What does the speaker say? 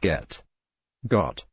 get, got.